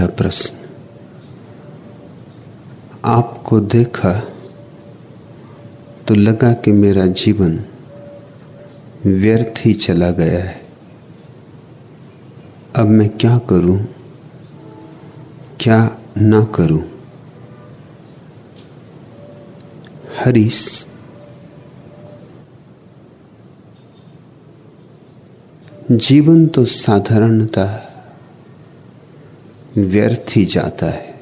पहला प्रश्न, आपको देखा तो लगा कि मेरा जीवन व्यर्थ ही चला गया है। अब मैं क्या करूँ? क्या ना करूँ? हरीश। जीवन तो साधारणता व्यर्थ ही जाता है।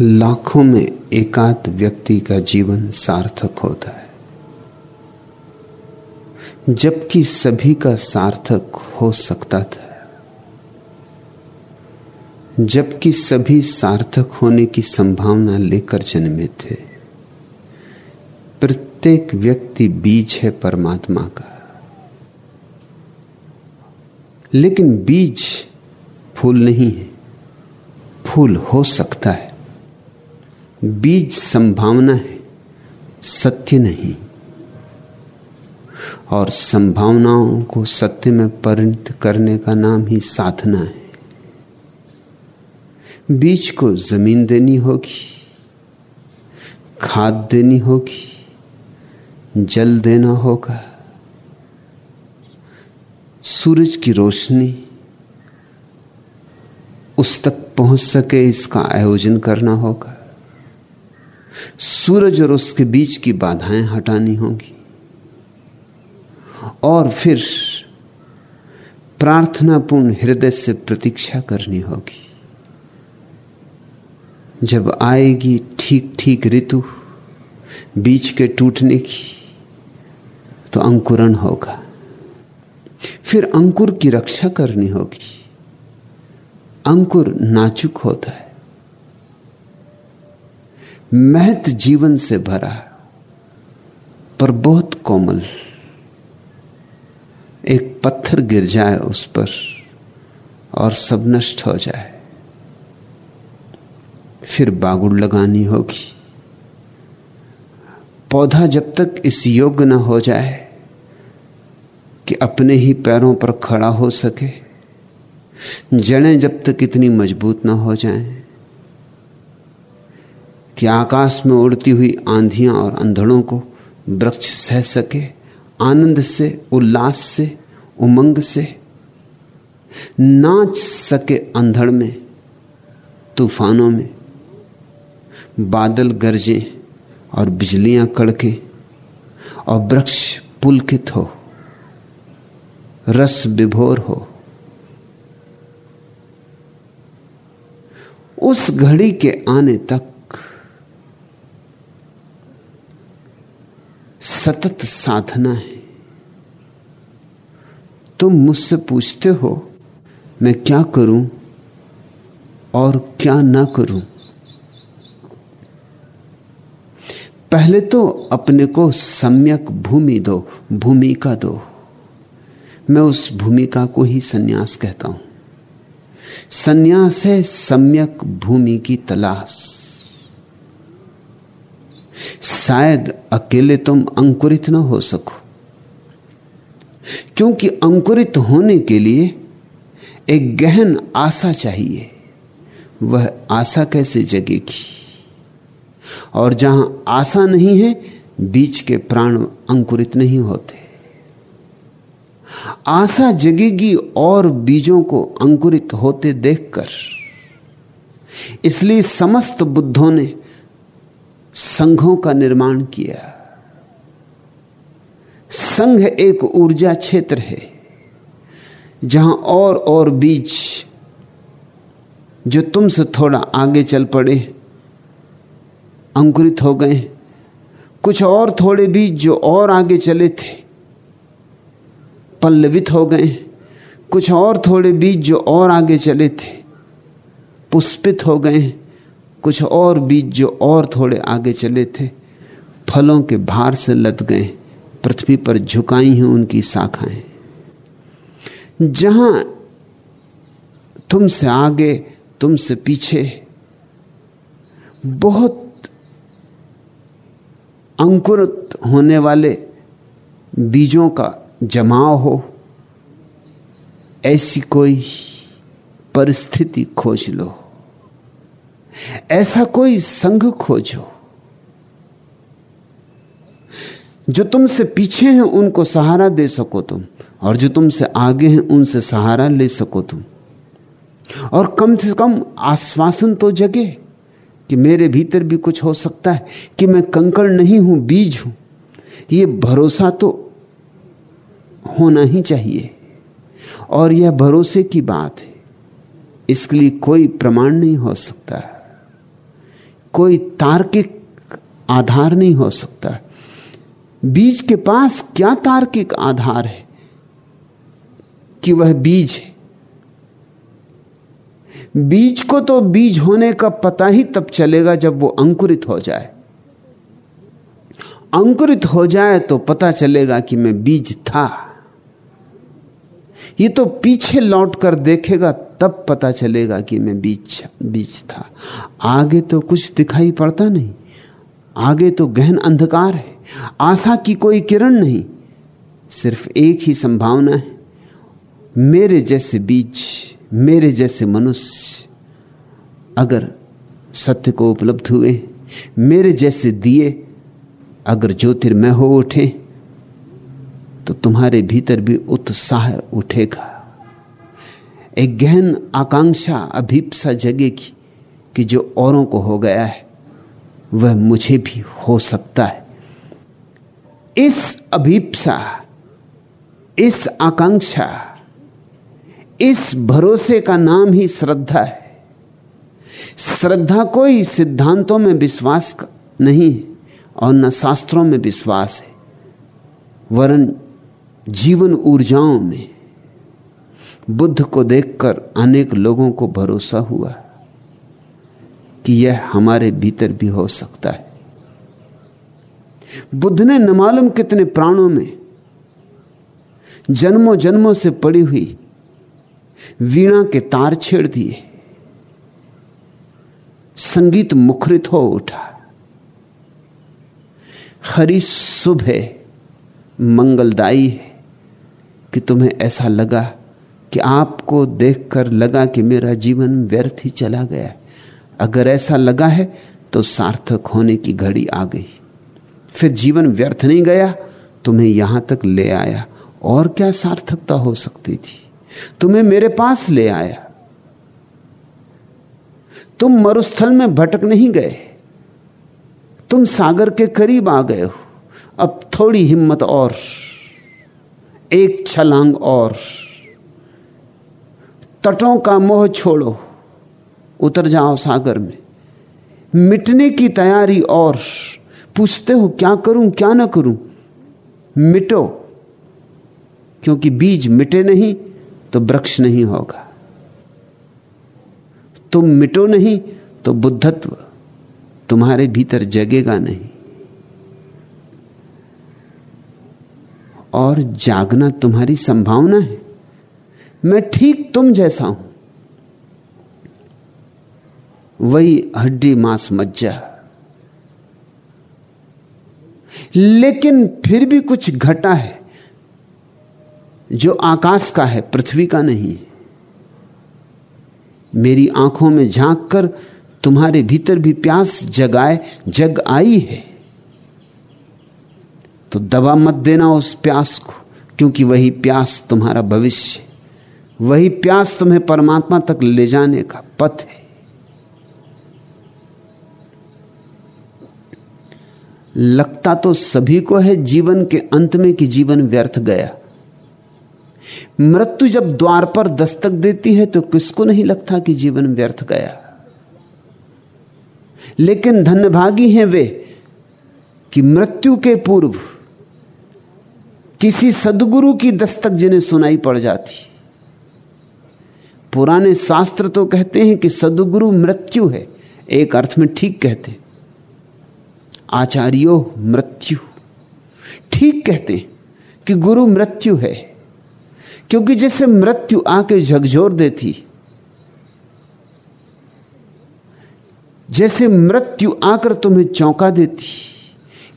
लाखों में एकाध व्यक्ति का जीवन सार्थक होता है। जबकि सभी का सार्थक हो सकता था। जबकि सभी सार्थक होने की संभावना लेकर जन्मे थे। प्रत्येक व्यक्ति बीज है परमात्मा का। लेकिन बीज फूल नहीं है। फूल हो सकता है। बीज संभावना है, सत्य नहीं। और संभावनाओं को सत्य में परिणत करने का नाम ही साधना है। बीज को ज़मीन देनी होगी, खाद देनी होगी, जल देना होगा। सूरज की रोशनी उस तक पहुँच सके, इसका आयोजन करना होगा। सूरज और उसके बीच की बाधाएँ हटानी होंगी। और फिर प्रार्थनापूर्ण हृदय से प्रतीक्षा करनी होगी। जब आएगी ठीक ठीक ऋतु बीच के टूटने की तो अंकुरण होगा। फिर अंकुर की रक्षा करनी होगी। अंकुर नाजुक होता है। महत जीवन से भरा, पर बहुत कोमल। एक पत्थर गिर जाए उस पर और सब नष्ट हो जाए। फिर बागुड़ लगानी होगी। पौधा जब तक इस योग्य न हो जाए कि अपने ही पैरों पर खड़ा हो सके। जड़ें जब तक इतनी मज़बूत ना हो जाएँ कि आकाश में उड़ती हुई आंधियाँ और अंधड़ों को वृक्ष सह सके, आनंद से, उल्लास से, उमंग से। नाच सके अंधड़ में, तूफानों में। बादल गरजे और बिजलियाँ कड़के और वृक्ष पुलकित हो। रस विभोर हो। उस घड़ी के आने तक सतत साधना है। तुम मुझसे पूछते हो, मैं क्या करूँ और क्या ना करूँ? पहले तो अपने को सम्यक भूमि दो भूमिका दो। मैं उस भूमिका को ही सन्यास कहता हूँ। सन्यास है सम्यक भूमि की तलाश। शायद अकेले तुम अंकुरित ना हो सको। क्योंकि अंकुरित होने के लिए एक गहन आशा चाहिए। वह आशा कैसे जगेगी? और जहाँ आशा नहीं है, बीच के प्राण अंकुरित नहीं होते। आशा जगेगी और बीजों को अंकुरित होते देखकर। इसलिए समस्त बुद्धों ने संघों का निर्माण किया। संघ एक ऊर्जा क्षेत्र है, जहाँ और और बीज जो तुमसे थोड़ा आगे चल पड़े, अंकुरित हो गए। कुछ और थोड़े बीज जो और आगे चले थे पल्लवित हो गए। कुछ और थोड़े बीज जो और आगे चले थे, पुष्पित हो गए। कुछ और बीज जो और थोड़े आगे चले थे, फलों के भार से लद गए। पृथ्वी पर झुकाई हैं उनकी शाखाएँ। जहाँ तुमसे आगे, तुमसे पीछे बहुत अंकुरित होने वाले बीजों का जमाव हो, ऐसी कोई परिस्थिति खोज लो। ऐसा कोई संघ खोजो, जो तुमसे पीछे हैं, उनको सहारा दे सको तुम, और जो तुमसे आगे हैं, उनसे सहारा ले सको तुम। और कम से कम आश्वासन तो जगे कि मेरे भीतर भी कुछ हो सकता है, कि मैं कंकड़ नहीं हूँ, बीज हूँ। ये भरोसा तो होना ही चाहिए। और यह भरोसे की बात है। इसके लिए कोई प्रमाण नहीं हो सकता। कोई तार्किक आधार नहीं हो सकता। बीज के पास क्या तार्किक आधार है कि वह बीज है? बीज को तो बीज होने का पता ही तब चलेगा जब वो अंकुरित हो जाए। अंकुरित हो जाए तो पता चलेगा कि मैं बीज था। ये तो पीछे लौट कर देखेगा, तब पता चलेगा कि मैं बीच बीच था। आगे तो कुछ दिखाई पड़ता नहीं। आगे तो गहन अंधकार है। आशा की कोई किरण नहीं। सिर्फ़ एक ही संभावना है। मेरे जैसे बीज, मेरे जैसे मनुष्य अगर सत्य को उपलब्ध हुए, मेरे जैसे दिए अगर ज्योतिर्मय हो उठे तो तुम्हारे भीतर भी उत्साह उठेगा। एक गहन आकांक्षा अभीपसा जगेगी कि जो औरों को हो गया है, वह मुझे भी हो सकता है। इस अभीपसा, इस आकांक्षा, इस भरोसे का नाम ही श्रद्धा है। श्रद्धा कोई सिद्धांतों में विश्वास नहीं और न शास्त्रों में विश्वास है। वरन जीवन ऊर्जाओं में बुद्ध को देखकर अनेक लोगों को भरोसा हुआ कि यह हमारे भीतर भी हो सकता है। बुद्ध ने न मालूम कितने प्राणों में जन्मों जन्मों से पड़ी हुई वीणा के तार छेड़ दिए। संगीत मुखरित हो उठा। हरी शुभ है, मंगलदायी है। कि तुम्हें ऐसा लगा कि आपको देखकर लगा कि मेरा जीवन व्यर्थ ही चला गया है। अगर ऐसा लगा है तो सार्थक होने की घड़ी आ गई। फिर जीवन व्यर्थ नहीं गया, तुम्हें यहाँ तक ले आया। और क्या सार्थकता हो सकती थी? तुम्हें मेरे पास ले आया। तुम मरुस्थल में भटक नहीं गए। तुम सागर के करीब आ गए हो। अब थोड़ी हिम्मत और एक छलांग और। तटों का मोह छोड़ो, उतर जाओ सागर में। मिटने की तैयारी और, पूछते हो क्या करूँ, क्या ना करूँ। मिटो, क्योंकि बीज मिटे नहीं तो वृक्ष नहीं होगा। तुम मिटो नहीं तो बुद्धत्व तुम्हारे भीतर जगेगा नहीं। और जागना तुम्हारी संभावना है। मैं ठीक तुम जैसा हूँ। वही हड्डी मांस मज्जा। लेकिन फिर भी कुछ घटा है जो आकाश का है, पृथ्वी का नहीं। मेरी आँखों में झाँक कर तुम्हारे भीतर भी प्यास जगाए, जग आई है। तो दबा मत देना उस प्यास को, क्योंकि वही प्यास तुम्हारा भविष्य वही प्यास तुम्हें परमात्मा तक ले जाने का पथ है। लगता तो सभी को है जीवन के अंत में कि जीवन व्यर्थ गया। मृत्यु जब द्वार पर दस्तक देती है तो किसको नहीं लगता कि जीवन व्यर्थ गया? लेकिन धन्यभागी हैं वे कि मृत्यु के पूर्व किसी सदगुरु की दस्तक जिन्हें सुनाई पड़ जाती। पुराने शास्त्र तो कहते हैं कि सदगुरु मृत्यु है, एक अर्थ में ठीक कहते आचार्यो, मृत्यु। ठीक कहते कि गुरु मृत्यु है, क्योंकि जैसे मृत्यु आके झकझोर देती, जैसे मृत्यु आकर तुम्हें चौंका देती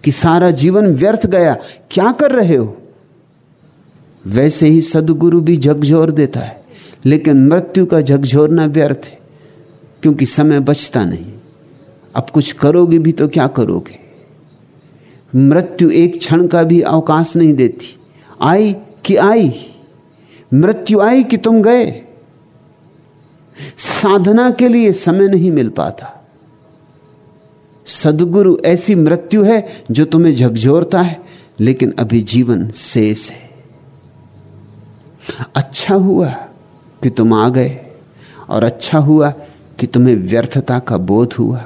कि सारा जीवन व्यर्थ गया, क्या कर रहे हो? वैसे ही सदगुरु भी झकझोर देता है, लेकिन मृत्यु का झकझोरना व्यर्थ है, क्योंकि समय बचता नहीं। अब कुछ करोगे भी तो क्या करोगे? मृत्यु एक क्षण का भी अवकाश नहीं देती। आई कि आई? मृत्यु आई कि तुम गए? साधना के लिए समय नहीं मिल पाता। सदगुरु ऐसी मृत्यु है जो तुम्हें झकझोरता है, लेकिन अभी जीवन शेष है। अच्छा हुआ कि तुम आ गए और अच्छा हुआ कि तुम्हें व्यर्थता का बोध हुआ।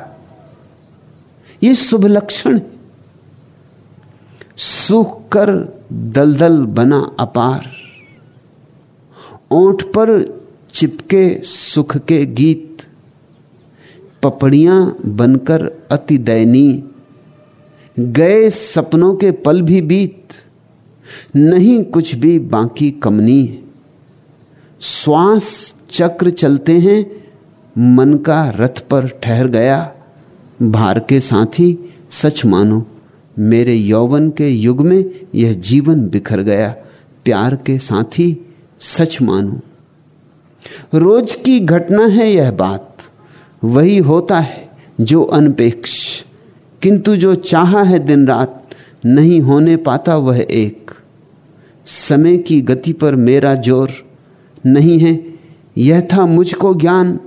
यह शुभ लक्षण सूख कर दलदल बना अपार। ओठ पर चिपके सुख के गीत। पपड़ियाँ बनकर अति दयनीय। गए सपनों के पल भी बीत। नहीं, कुछ भी बाकी कमनी है। श्वास चक्र चलते हैं, मन का रथ पर ठहर गया। भार के साथी, सच मानो, मेरे यौवन के युग में यह जीवन बिखर गया। प्यार के साथी, सच मानो। रोज की घटना है यह बात। वही होता है जो अनपेक्ष, किंतु जो चाहा है दिन रात, नहीं होने पाता वह एक। समय की गति पर मेरा ज़ोर नहीं है। यह था मुझको ज्ञान।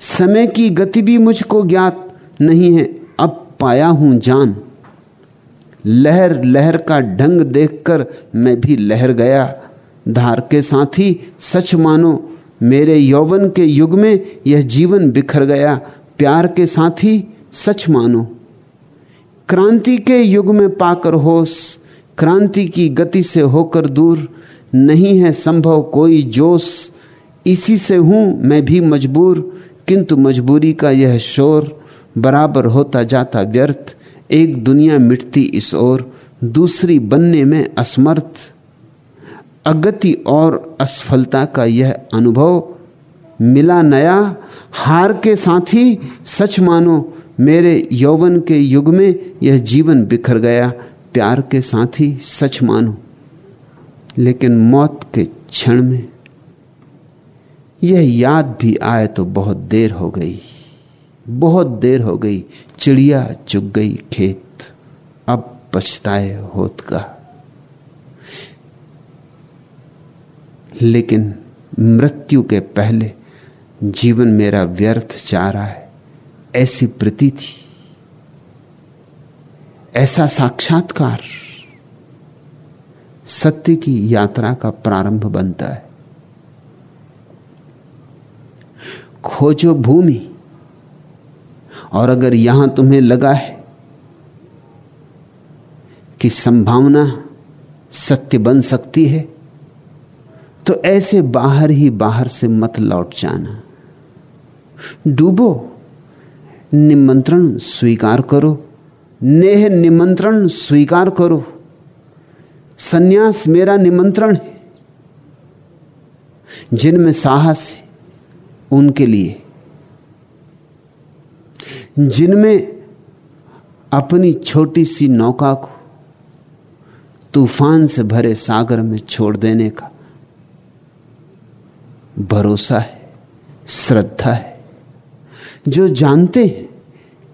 समय की गति भी मुझको ज्ञात नहीं है। अब पाया हूँ जान। लहर लहर का ढंग देखकर मैं भी लहर गया। धार के साथ ही सच मानो, मेरे यौवन के युग में यह जीवन बिखर गया। प्यार के साथ ही सच मानो। क्रांति के युग में पाकर होश क्रांति की गति से होकर दूर नहीं है संभव कोई जोश। इसी से हूँ मैं भी मजबूर, किंतु मजबूरी का यह शोर बराबर होता जाता व्यर्थ। एक दुनिया मिटती इस ओर, दूसरी बनने में असमर्थ। अगति और असफलता का यह अनुभव मिला नया। हार के साथ ही सच मानो, मेरे यौवन के युग में यह जीवन बिखर गया। प्यार के साथ ही सच मानो, लेकिन मौत के क्षण में यह याद भी आए तो बहुत देर हो गई। बहुत देर हो गई। चिड़िया चुग गई खेत। अब पछताए होत का। लेकिन मृत्यु के पहले जीवन मेरा व्यर्थ जा रहा है। ऐसी प्रती थी ऐसा साक्षात्कार सत्य की यात्रा का प्रारंभ बनता है। खोजो भूमि, और अगर यहाँ तुम्हें लगा है कि संभावना सत्य बन सकती है तो ऐसे बाहर ही बाहर से मत लौट जाना। डूबो, निमंत्रण स्वीकार करो। नेह निमंत्रण स्वीकार करो। सन्यास मेरा निमंत्रण है। जिनमें साहस है, उनके लिए। जिनमें अपनी छोटी सी नौका को तूफ़ान से भरे सागर में छोड़ देने का भरोसा है, श्रद्धा है। जो जानते हैं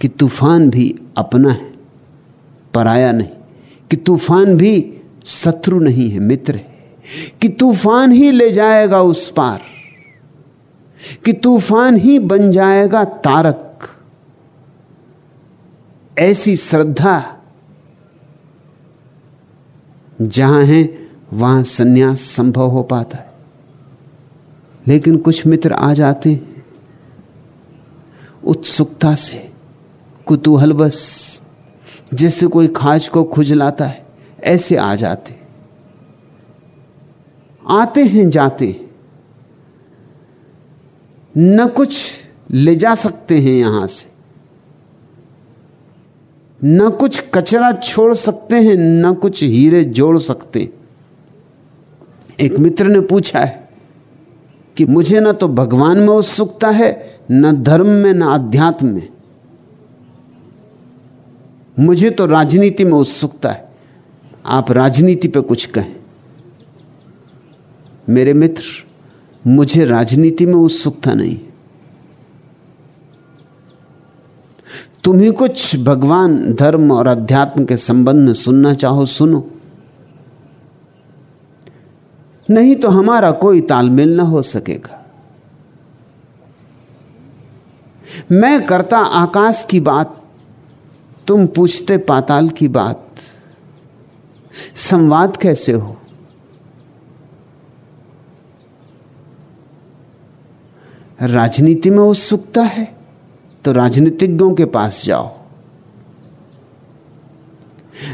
कि तूफ़ान भी अपना है पराया नहीं, कि तूफ़ान भी शत्रु नहीं है, मित्र है। कि तूफ़ान ही ले जाएगा उस पार, कि तूफ़ान ही बन जाएगा तारक। ऐसी श्रद्धा जहाँ है, वहाँ सन्यास संभव हो पाता है। लेकिन कुछ मित्र आ जाते हैं, उत्सुकता से, कुतूहल बस जैसे कोई खाज को खुजलाता है, ऐसे आ जाते। आते हैं, जाते न कुछ ले जा सकते हैं यहाँ से। न कुछ कचरा छोड़ सकते हैं, न कुछ हीरे जोड़ सकते एक मित्र ने पूछा है कि मुझे ना तो भगवान में उत्सुकता है, न धर्म में, न अध्यात्म में। मुझे तो राजनीति में उत्सुकता है। आप राजनीति पे कुछ कहें। मेरे मित्र, मुझे राजनीति में उत्सुकता नहीं। तुम्हें कुछ भगवान, धर्म और अध्यात्म के संबंध में सुनना चाहो, सुनो। नहीं तो हमारा कोई तालमेल ना हो सकेगा। मैं करता आकाश की बात तुम पूछते पाताल की बात। संवाद कैसे हो? राजनीति में उत्सुकता है तो राजनीतिज्ञों के पास जाओ।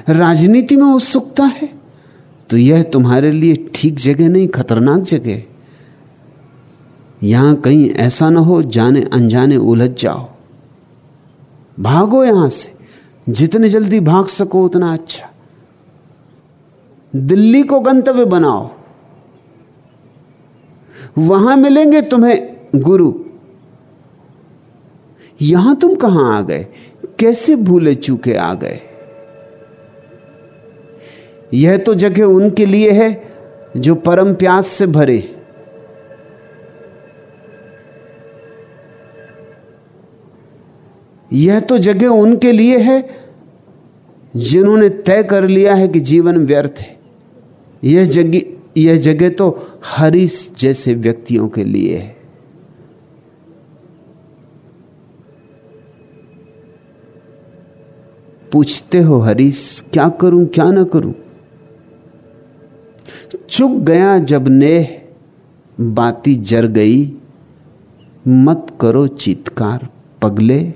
राजनीति में उत्सुकता है तो यह तुम्हारे लिए ठीक जगह नहीं, खतरनाक जगह। यहाँ कहीं ऐसा ना हो जाने अनजाने उलझ जाओ। भागो यहाँ से। जितने जल्दी भाग सको उतना अच्छा। दिल्ली को गंतव्य बनाओ। वहाँ मिलेंगे तुम्हें गुरु। यहाँ तुम कहाँ आ गए? कैसे भूले चूके आ गए? यह तो जगह उनके लिए है जो परम प्यास से भरे। यह तो जगह उनके लिए है, जिन्होंने तय कर लिया है कि जीवन व्यर्थ है। यह जगह यह जगह तो हरीश जैसे व्यक्तियों के लिए है। पूछते हो हरीश, क्या करूँ, क्या ना करूँ? चुक गया जब नेह, बाती जर गई, मत करो चित्कार, पगले।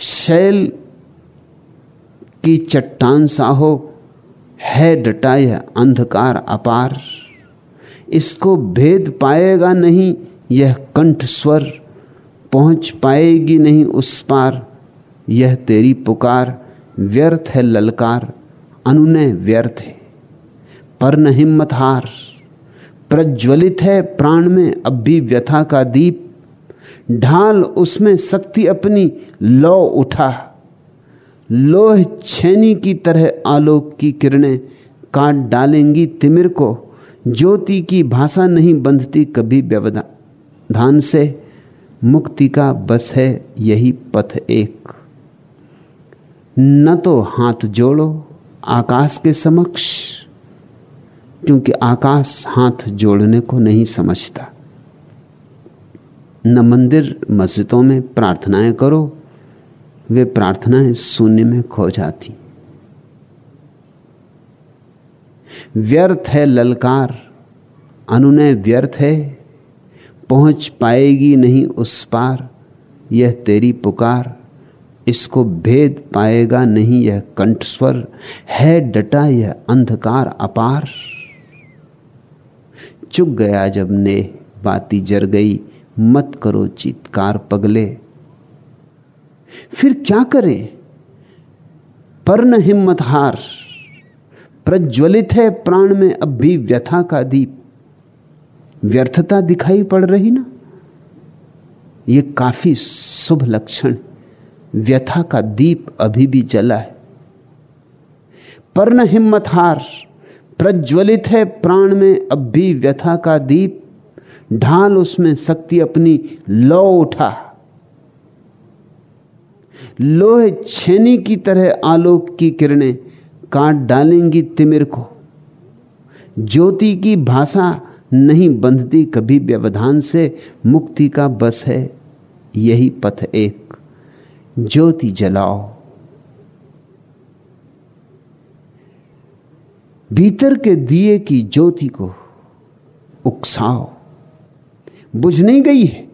शैल की चट्टान सा हो है डटा यह अंधकार अपार। इसको भेद पाएगा नहीं, यह कंठ स्वर, पहुँच पाएगी नहीं उस पार। यह तेरी पुकार, व्यर्थ है ललकार, अनुनय व्यर्थ है, पर न हिम्मत हार। प्रज्वलित है प्राण में, अब भी व्यथा का दीप ढाल उसमें शक्ति अपनी लौ उठा। लोह छेनी की तरह आलोक की किरणें काट डालेंगी तिमिर को। ज्योति की भाषा नहीं बंधती कभी व्यवधान से। मुक्ति का बस है यही पथ एक। न तो हाथ जोड़ो आकाश के समक्ष, क्योंकि आकाश हाथ जोड़ने को नहीं समझता। न मंदिर मस्जिदों में प्रार्थनाएँ करो, वे प्रार्थनाएँ शून्य में खो जाती। व्यर्थ है ललकार, अनुनय व्यर्थ है, पहुँच पाएगी नहीं उस पार, यह तेरी पुकार, इसको भेद पाएगा नहीं यह कंठस्वर, है डटा यह अंधकार अपार। चुग गया जब ने बाती जर गई मत करो चित्कार पगले। फिर क्या करें? पर न हिम्मत हार। प्रज्वलित है प्राण में, अब भी व्यथा का दीप। व्यर्थता दिखाई पड़ रही ना? यह काफ़ी शुभ लक्षण। व्यथा का दीप अभी भी जला है। पर न हिम्मत हार। प्रज्वलित है प्राण में, अब भी व्यथा का दीप। ढाल उसमें शक्ति अपनी लो उठा। लोहे छेनी की तरह आलोक की किरणें काट डालेंगी तिमिर को। ज्योति की भाषा नहीं बंधती कभी व्यवधान से, मुक्ति का बस है यही पथ एक। ज्योति जलाओ। भीतर के दिए की ज्योति को उकसाओ। बुझ नहीं गई है।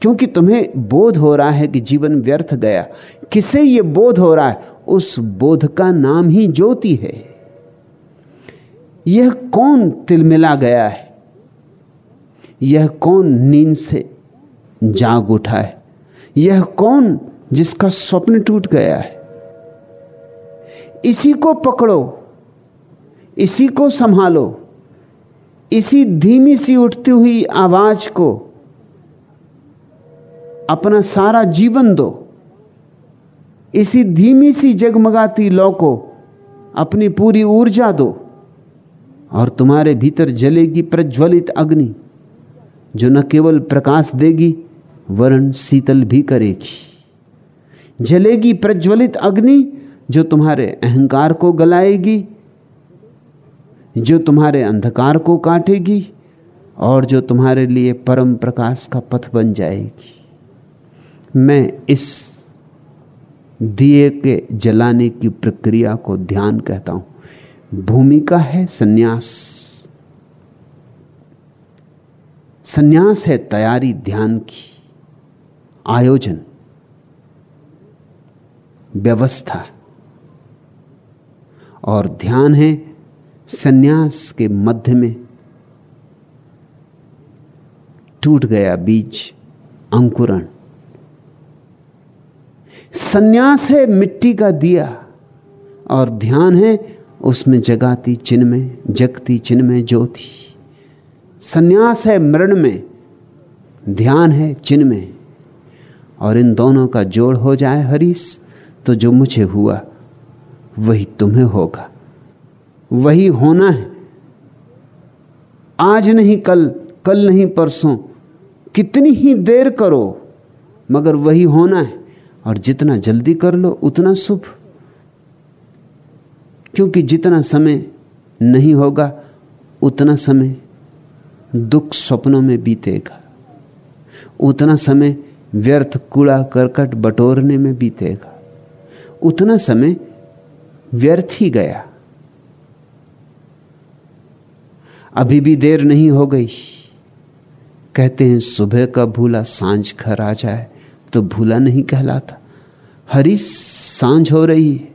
क्योंकि तुम्हें बोध हो रहा है कि जीवन व्यर्थ गया। किसे यह बोध हो रहा है? उस बोध का नाम ही ज्योति है। यह कौन तिलमिला गया है? यह कौन नींद से जाग उठा है? यह कौन जिसका स्वप्न टूट गया है? इसी को पकड़ो, इसी को संभालो। इसी धीमी सी उठती हुई आवाज़ को अपना सारा जीवन दो। इसी धीमी सी जगमगाती लौ को अपनी पूरी ऊर्जा दो और तुम्हारे भीतर जलेगी प्रज्वलित अग्नि, जो न केवल प्रकाश देगी, वरण शीतल भी करेगी। जलेगी प्रज्वलित अग्नि, जो तुम्हारे अहंकार को गलाएगी जो तुम्हारे अंधकार को काटेगी और जो तुम्हारे लिए परम प्रकाश का पथ बन जाएगी। मैं इस दिए के जलाने की प्रक्रिया को ध्यान कहता हूँ। भूमिका है सन्यास। सन्यास है तैयारी, ध्यान की। आयोजन। व्यवस्था। और ध्यान है सन्यास के मध्य में टूट गया बीज, अंकुरण। सन्यास है मिट्टी का दिया और ध्यान है उसमें जगाती चिन्ह में जगती चिन्ह में ज्योति। सन्यास है मरण में, ध्यान है चिन्ह में और इन दोनों का जोड़ हो जाए हरीश तो जो मुझे हुआ, वही तुम्हें होगा। वही होना है। आज नहीं, कल कल नहीं, परसों। कितनी ही देर करो, मगर वही होना है। और जितना जल्दी कर लो, उतना शुभ। क्योंकि जितना समय नहीं होगा, उतना समय दुख स्वप्नों में बीतेगा। उतना समय व्यर्थ कूड़ा करकट बटोरने में बीतेगा। उतना समय व्यर्थ ही गया। अभी भी देर नहीं हो गई। कहते हैं, सुबह का भूला साँझ घर आ जाए तो भूला नहीं कहलाता। हरी साँझ हो रही है।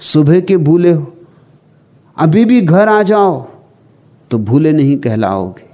सुबह के भूले हो। अभी भी घर आ जाओ तो भूले नहीं कहलाओगे।